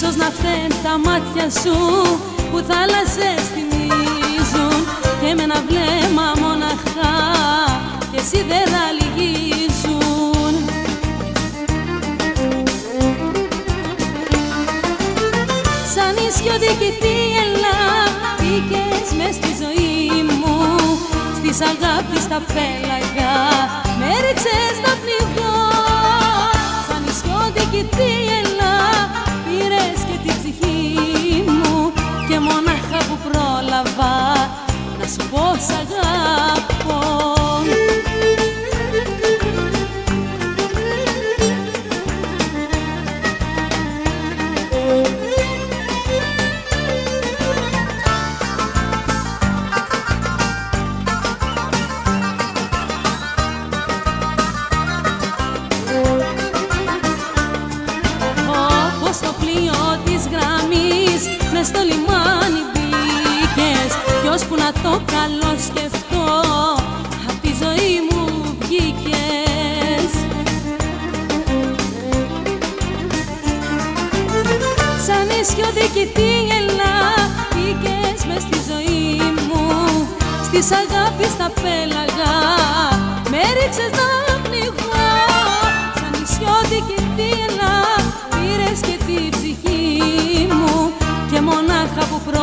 άλλωστε τα μάτια σου που θάλασσες θυμίζουν και με ένα βλέμμα μοναχά και σίδερα λυγίζουν. Σαν νησιώτικη θύελα μπήκες μες στη ζωή μου. Στις αγάπης τα πέλαγα με ρίξες να πνιγώ Σαν νησιώτικη θύελα να σου πω σ' αγαπώ. Όπως το πλοίο της γραμμής μες στο λιμάνι μπήκες Ποιος που να το καλό σκεφτώ απ' τη ζωή μου βγήκες. Σαν νησιώτικη θύελα μπήκες μες στη ζωή μου. Στις αγάπης τα πέλαγα με ρίξες να πνιγώ. Σαν νησιώτικη θύελα πήρες και την ψυχή μου. Και μονάχα που πρόλαβα